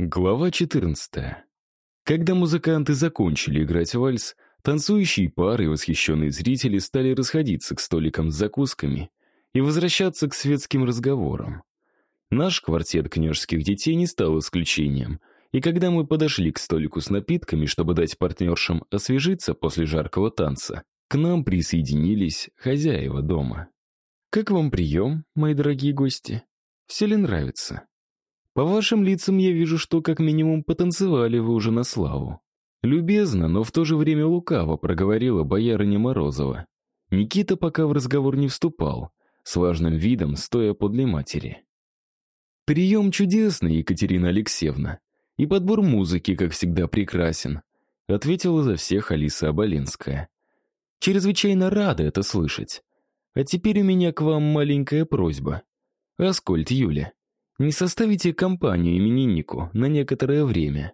Глава 14. Когда музыканты закончили играть вальс, танцующие пары и восхищенные зрители стали расходиться к столикам с закусками и возвращаться к светским разговорам. Наш квартет княжеских детей не стал исключением, и когда мы подошли к столику с напитками, чтобы дать партнершам освежиться после жаркого танца, к нам присоединились хозяева дома. «Как вам прием, мои дорогие гости? Все ли нравится?» По вашим лицам я вижу, что как минимум потанцевали вы уже на славу. Любезно, но в то же время лукаво проговорила боярыня Морозова. Никита пока в разговор не вступал, с важным видом стоя подле матери. Прием чудесный, Екатерина Алексеевна. И подбор музыки, как всегда, прекрасен, ответила за всех Алиса Оболенская. Чрезвычайно рада это слышать. А теперь у меня к вам маленькая просьба. Аскольд, Юля, не составите компанию имениннику на некоторое время.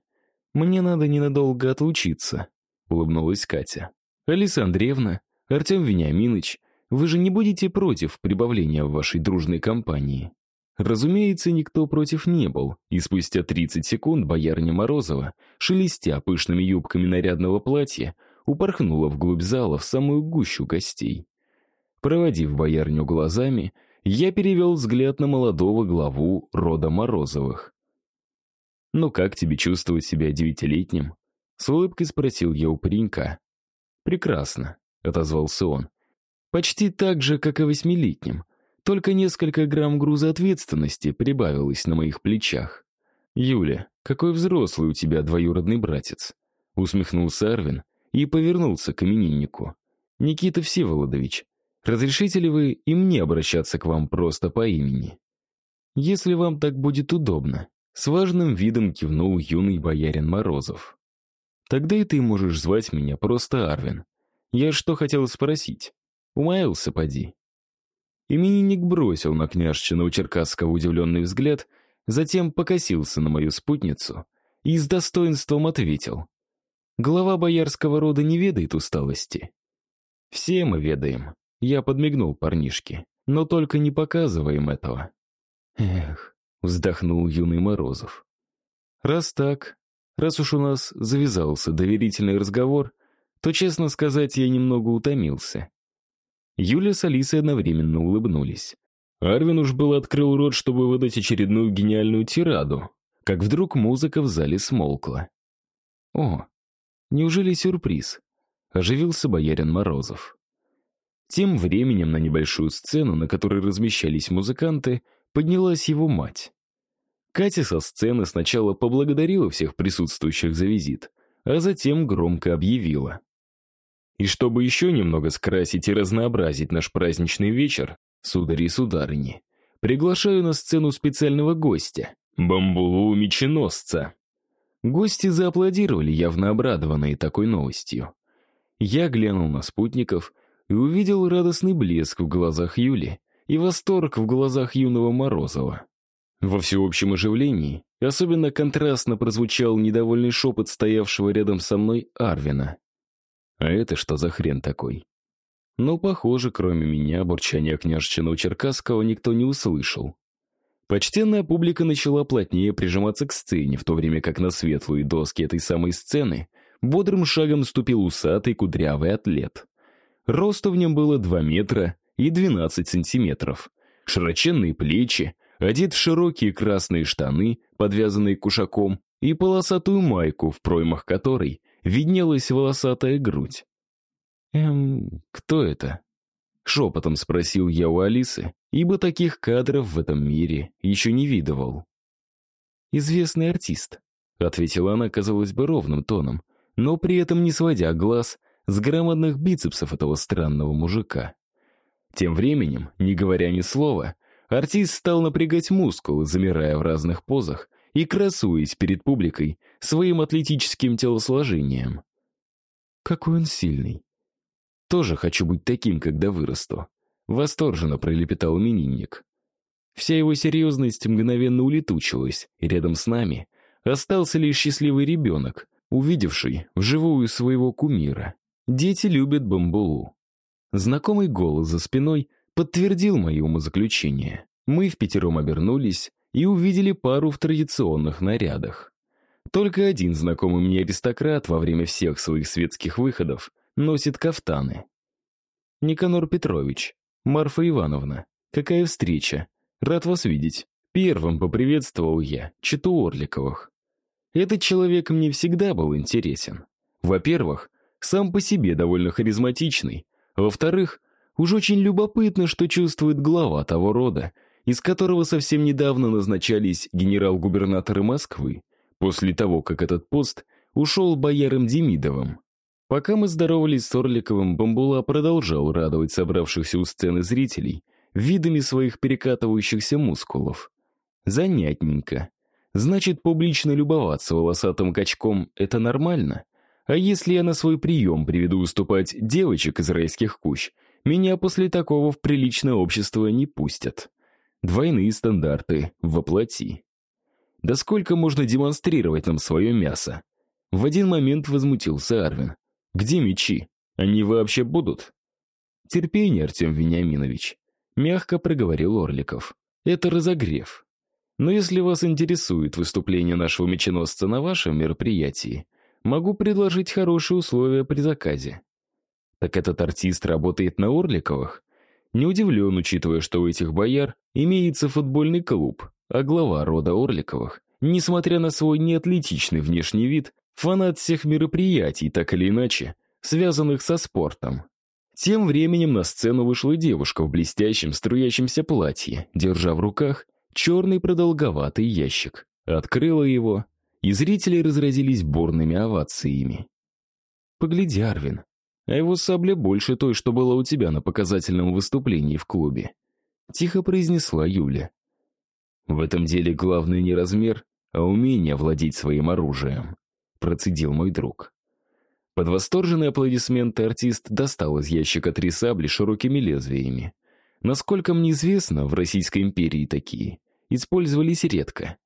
Мне надо ненадолго отлучиться, улыбнулась Катя. Алиса Андреевна, Артем Вениаминович, вы же не будете против прибавления в вашей дружной компании? Разумеется, никто против не был, и спустя 30 секунд боярня Морозова, шелестя пышными юбками нарядного платья, упорхнула вглубь зала в самую гущу гостей. Проводив боярню глазами, я перевел взгляд на молодого главу рода Морозовых. «Ну как тебе чувствовать себя девятилетним?» С улыбкой спросил я у паренька. «Прекрасно», — отозвался он. «Почти так же, как и восьмилетним. Только несколько грамм груза ответственности прибавилось на моих плечах. Юля, какой взрослый у тебя двоюродный братец?» Усмехнулся Арвин и повернулся к имениннику. «Никита Всеволодович, Разрешите ли вы и мне обращаться к вам просто по имени? Если вам так будет удобно, с важным видом кивнул юный боярин Морозов. Тогда и ты можешь звать меня просто Арвин. Я что хотел спросить? Умаялся, поди. Именинник бросил на княжчину Черкасского удивленный взгляд, затем покосился на мою спутницу и с достоинством ответил. Глава боярского рода не ведает усталости. Все мы ведаем, я подмигнул парнишке. Но только не показываем этого. Эх, вздохнул юный Морозов. Раз так, раз уж у нас завязался доверительный разговор, то, честно сказать, я немного утомился. Юля с Алисой одновременно улыбнулись. Арвин уж был открыл рот, чтобы выдать очередную гениальную тираду, как вдруг музыка в зале смолкла. О, неужели сюрприз? Оживился боярин Морозов. Тем временем на небольшую сцену, на которой размещались музыканты, поднялась его мать. Катя со сцены сначала поблагодарила всех присутствующих за визит, а затем громко объявила. И чтобы еще немного скрасить и разнообразить наш праздничный вечер, судари и сударыни, приглашаю на сцену специального гостя, бамбулу меченосца. Гости зааплодировали, явно обрадованные такой новостью. Я глянул на спутников — и увидел радостный блеск в глазах Юли и восторг в глазах юного Морозова. Во всеобщем оживлении особенно контрастно прозвучал недовольный шепот стоявшего рядом со мной Арвина. «А это что за хрен такой?» Но, похоже, кроме меня, бурчания княжчина Черкасского никто не услышал. Почтенная публика начала плотнее прижиматься к сцене, в то время как на светлые доски этой самой сцены бодрым шагом ступил усатый кудрявый атлет. Роста в нем было 2 метра и 12 сантиметров. Широченные плечи, одет в широкие красные штаны, подвязанные кушаком, и полосатую майку, в проймах которой виднелась волосатая грудь. «Эм, кто это?» Шепотом спросил я у Алисы, ибо таких кадров в этом мире еще не видывал. «Известный артист», — ответила она, казалось бы, ровным тоном, но при этом не сводя глаз с громадных бицепсов этого странного мужика. Тем временем, не говоря ни слова, артист стал напрягать мускулы, замирая в разных позах и красуясь перед публикой своим атлетическим телосложением. Какой он сильный. Тоже хочу быть таким, когда вырасту. Восторженно пролепетал именинник. Вся его серьезность мгновенно улетучилась, и рядом с нами остался лишь счастливый ребенок, увидевший вживую своего кумира. Дети любят бамбулу. Знакомый голос за спиной подтвердил мои умозаключения. Мы в пятером обернулись и увидели пару в традиционных нарядах. Только один знакомый мне аристократ во время всех своих светских выходов носит кафтаны. Никанор Петрович, Марфа Ивановна, какая встреча. Рад вас видеть. Первым поприветствовал я Читу Орликовых. Этот человек мне всегда был интересен. Во-первых, сам по себе довольно харизматичный. Во-вторых, уж очень любопытно, что чувствует глава того рода, из которого совсем недавно назначались генерал-губернаторы Москвы, после того, как этот пост ушел бояром Демидовым. Пока мы здоровались с Орликовым, Бамбула продолжал радовать собравшихся у сцены зрителей видами своих перекатывающихся мускулов. Занятненько. Значит, публично любоваться волосатым качком — это нормально? А если я на свой прием приведу уступать девочек из райских кущ, меня после такого в приличное общество не пустят. Двойные стандарты воплоти. Да сколько можно демонстрировать нам свое мясо? В один момент возмутился Арвин. Где мечи? Они вообще будут? Терпение, Артем Вениаминович. Мягко проговорил Орликов. Это разогрев. Но если вас интересует выступление нашего меченосца на вашем мероприятии, могу предложить хорошие условия при заказе. Так этот артист работает на Орликовых? Не удивлен, учитывая, что у этих бояр имеется футбольный клуб, а глава рода Орликовых, несмотря на свой неатлетичный внешний вид, Фанат всех мероприятий, так или иначе, связанных со спортом. Тем временем на сцену вышла девушка в блестящем струящемся платье, держа в руках черный продолговатый ящик. Открыла его, и зрители разразились бурными овациями. «Погляди, Арвин, а его сабля больше той, что была у тебя на показательном выступлении в клубе», тихо произнесла Юля. «В этом деле главный не размер, а умение владеть своим оружием», процедил мой друг. Под восторженные аплодисменты артист достал из ящика три сабли широкими лезвиями. Насколько мне известно, в Российской империи такие использовались редко.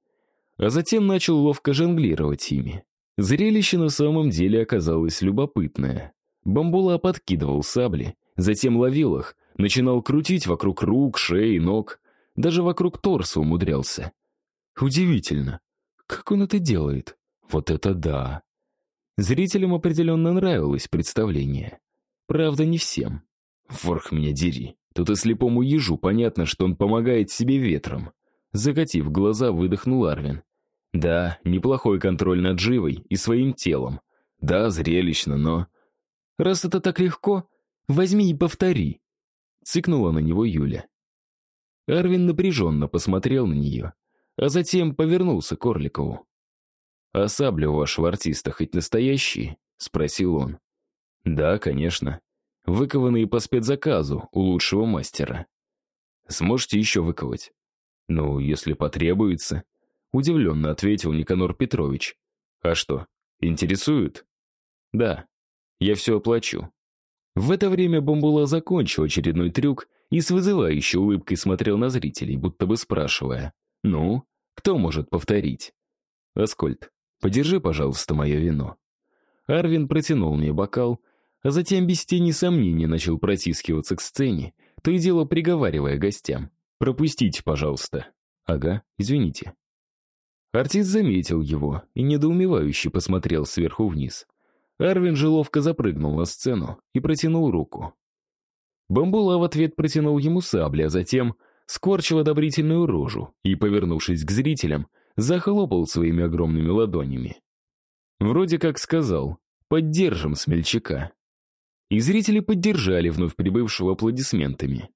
А затем начал ловко жонглировать ими. Зрелище на самом деле оказалось любопытное. Бамбула подкидывал сабли, затем ловил их, начинал крутить вокруг рук, шеи, ног, даже вокруг торса умудрялся. Удивительно, как он это делает? Вот это да! Зрителям определенно нравилось представление. Правда, не всем. Ворх меня дери. Тут и слепому ежу понятно, что он помогает себе ветром. Закатив глаза, выдохнул Арвин. Да, неплохой контроль над живой и своим телом. Да, зрелищно, но... Раз это так легко, возьми и повтори. Цыкнула на него Юля. Арвин напряженно посмотрел на нее, а затем повернулся к Орликову. «А сабли у вашего артиста хоть настоящие?» — спросил он. «Да, конечно. Выкованные по спецзаказу у лучшего мастера. Сможете еще выковать?» «Ну, если потребуется», — удивленно ответил Никанор Петрович. «А что, интересует?» «Да, я все оплачу». В это время Бомбула закончил очередной трюк и с вызывающей улыбкой смотрел на зрителей, будто бы спрашивая, «Ну, кто может повторить?» «Аскольд, Подержи, пожалуйста, мое вино». Арвин протянул мне бокал, а затем без тени сомнений начал протискиваться к сцене, то и дело приговаривая гостям. «Пропустите, пожалуйста». «Ага, извините». Артист заметил его и недоумевающе посмотрел сверху вниз. Арвин же ловко запрыгнул на сцену и протянул руку. Бамбула в ответ протянул ему сабли, а затем скорчил одобрительную рожу и, повернувшись к зрителям, захлопал своими огромными ладонями. Вроде как сказал «поддержим смельчака». И зрители поддержали вновь прибывшего аплодисментами.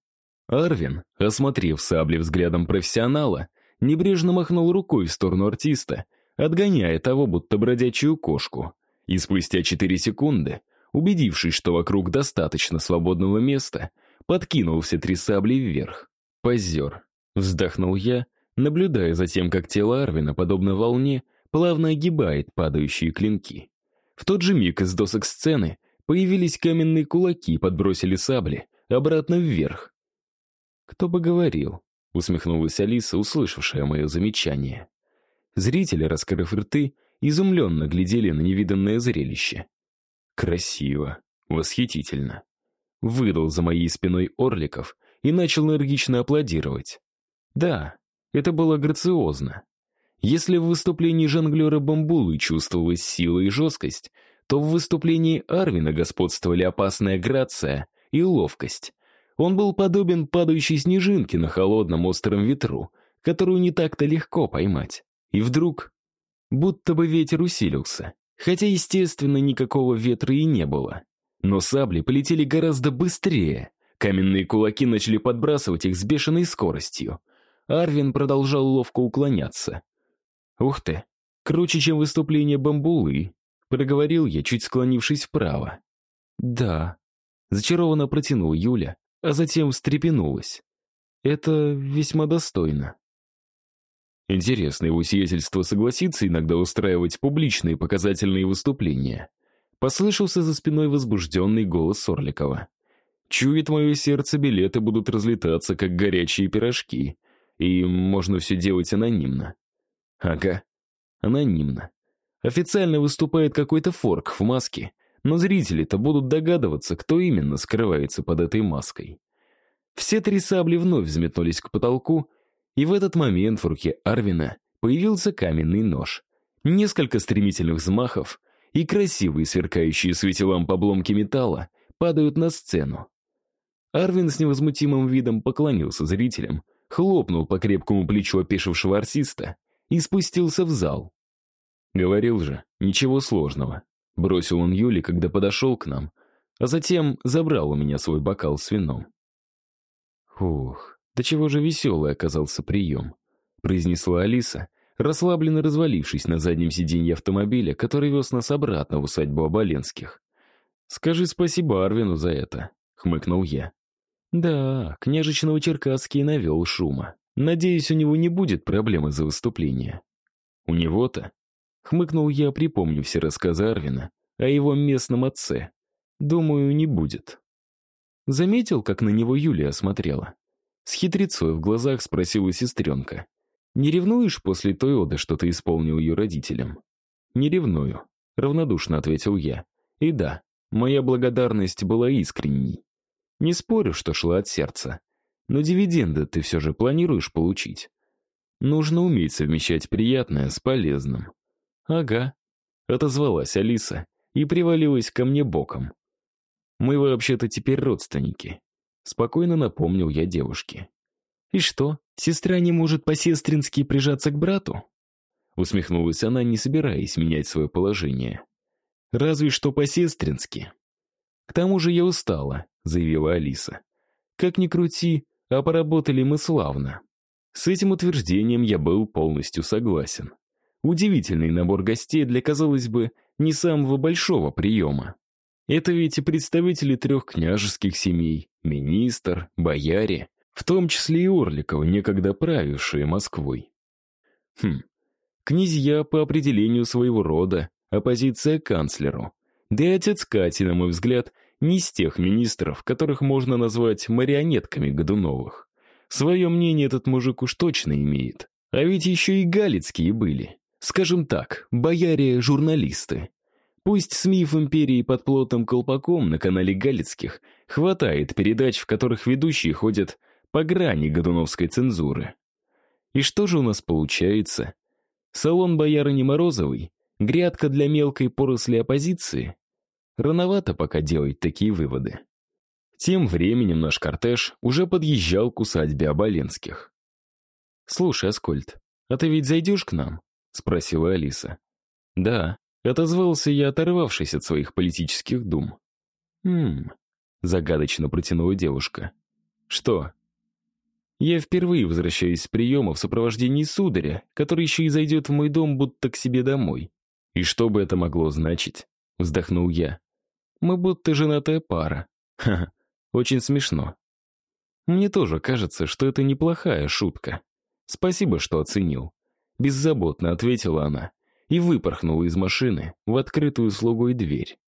Арвин, осмотрев сабли взглядом профессионала, небрежно махнул рукой в сторону артиста, отгоняя того, будто бродячую кошку. И спустя четыре секунды, убедившись, что вокруг достаточно свободного места, подкинул все три сабли вверх. «Позер», — вздохнул я, наблюдая за тем, как тело Арвина, подобно волне, плавно огибает падающие клинки. В тот же миг из досок сцены появились каменные кулаки и подбросили сабли обратно вверх. «Кто бы говорил», — усмехнулась Алиса, услышавшая мое замечание. Зрители, раскрыв рты, изумленно глядели на невиданное зрелище. «Красиво, восхитительно», — выдал за моей спиной Орликов и начал энергично аплодировать. «Да, это было грациозно. Если в выступлении жонглера Бамбулы чувствовалась сила и жесткость, то в выступлении Арвина господствовали опасная грация и ловкость. Он был подобен падающей снежинке на холодном остром ветру, которую не так-то легко поймать. И вдруг, будто бы ветер усилился, хотя, естественно, никакого ветра и не было. Но сабли полетели гораздо быстрее, каменные кулаки начали подбрасывать их с бешеной скоростью. Арвин продолжал ловко уклоняться. «Ух ты, круче, чем выступление бамбулы», проговорил я, чуть склонившись вправо. «Да», зачарованно протянул Юля, а затем встрепенулась. «Это весьма достойно». Интересно, его сиятельство согласится иногда устраивать публичные показательные выступления. Послышался за спиной возбужденный голос Сорликова. Чует мое сердце, билеты будут разлетаться, как горячие пирожки. И можно все делать анонимно. Ага, анонимно. Официально выступает какой-то форк в маске, но зрители-то будут догадываться, кто именно скрывается под этой маской. Все три сабли вновь взметнулись к потолку, и в этот момент в руке Арвина появился каменный нож. Несколько стремительных взмахов, и красивые сверкающие светилам обломки металла падают на сцену. Арвин с невозмутимым видом поклонился зрителям, хлопнул по крепкому плечу опешившего артиста и спустился в зал. Говорил же, ничего сложного. Бросил он Юле, когда подошел к нам, а затем забрал у меня свой бокал с вином. Ух, да чего же веселый оказался прием, произнесла Алиса, расслабленно развалившись на заднем сиденье автомобиля, который вез нас обратно в усадьбу Оболенских. «Скажи спасибо Арвину за это», — хмыкнул я. «Да, княжич Новочеркасский навел шума. Надеюсь, у него не будет проблемы за выступление». «У него-то?» — хмыкнул я, припомнив все рассказы Арвина о его местном отце. «Думаю, не будет». Заметил, как на него Юлия смотрела. С хитрецой в глазах спросила сестренка. «Не ревнуешь после той оды, что ты исполнил ее родителям?» «Не ревную», — равнодушно ответил я. «И да, моя благодарность была искренней. Не спорю, что шла от сердца. Но дивиденды ты все же планируешь получить. Нужно уметь совмещать приятное с полезным». «Ага», — отозвалась Алиса и привалилась ко мне боком. «Мы вообще-то теперь родственники», — спокойно напомнил я девушке. «И что, сестра не может по-сестрински прижаться к брату?» Усмехнулась она, не собираясь менять свое положение. «Разве что по-сестрински». «К тому же я устала», — заявила Алиса. «Как ни крути, а поработали мы славно». С этим утверждением я был полностью согласен. Удивительный набор гостей для, казалось бы, не самого большого приема. Это ведь и представители трех княжеских семей, министр, бояре, в том числе и Орликова, некогда правившие Москвой. Хм, князья по определению своего рода, оппозиция канцлеру. Да и отец Кати, на мой взгляд, не из тех министров, которых можно назвать марионетками Годуновых. Свое мнение этот мужик уж точно имеет. А ведь еще и галицкие были. Скажем так, бояре-журналисты. Пусть СМИ в империи под плотным колпаком на канале Галицких хватает передач, в которых ведущие ходят по грани годуновской цензуры. И что же у нас получается? Салон боярыни Морозовой? Грядка для мелкой поросли оппозиции? Рановато пока делать такие выводы. Тем временем наш кортеж уже подъезжал к усадьбе Оболенских. «Слушай, Аскольд, а ты ведь зайдешь к нам?» — спросила Алиса. «Да», — отозвался я, оторвавшись от своих политических дум. «Хм...» — загадочно протянула девушка. «Что?» «Я впервые возвращаюсь с приема в сопровождении сударя, который еще и зайдет в мой дом, будто к себе домой. И что бы это могло значить?» — вздохнул я. «Мы будто женатая пара. Ха-ха, очень смешно. Мне тоже кажется, что это неплохая шутка. Спасибо, что оценил. Беззаботно ответила она и выпорхнула из машины в открытую слугой дверь.